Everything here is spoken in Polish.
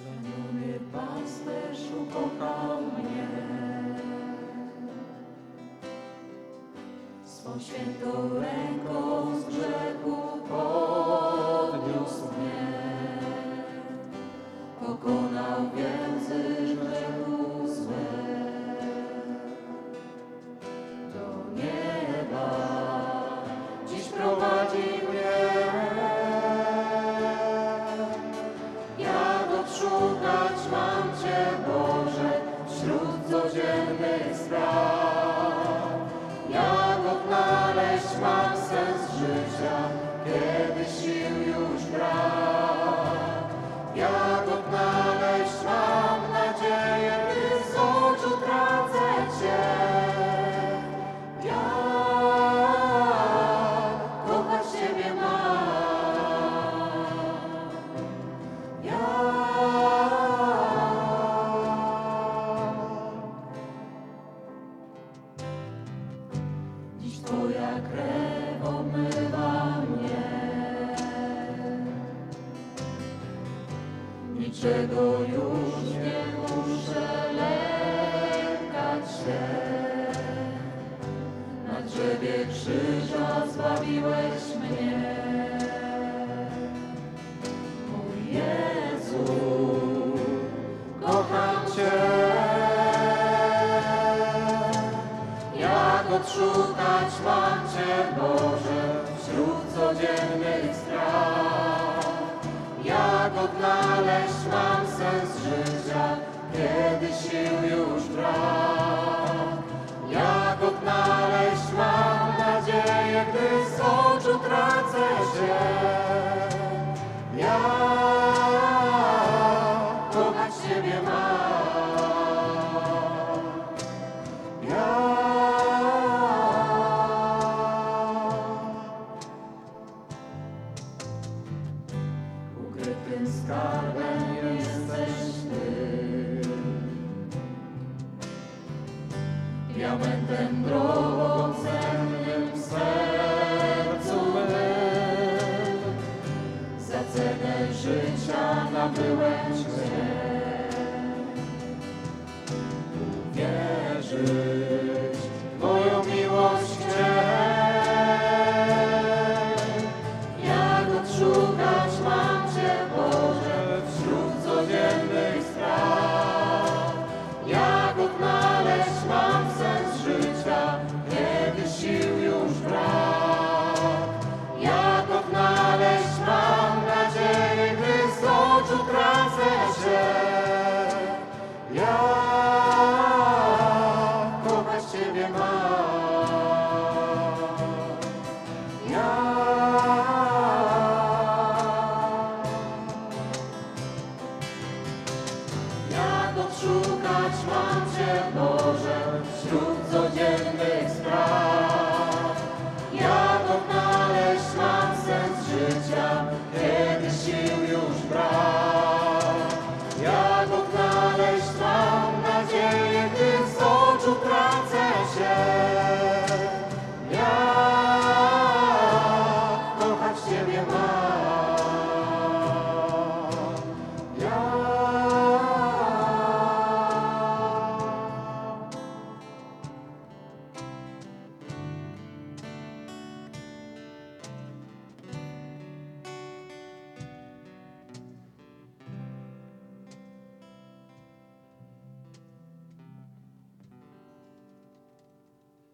Zraniony pasterz ukochał mnie. Swą świętą codziennych Twoja krew omywa mnie. Niczego już nie muszę lękać się. Na drzewie krzyża zbawiłeś mnie. Mój Jezu, kocham Cię. Odszukać mam Cię, Boże, wśród codziennych spraw? Jak odnaleźć mam sens życia, kiedy sił już brak? Jak odnaleźć mam nadzieję, gdy z oczu tracę się? Diamentem drogocennym w sercu. Za cenę życia nabyłeś mnie. Jak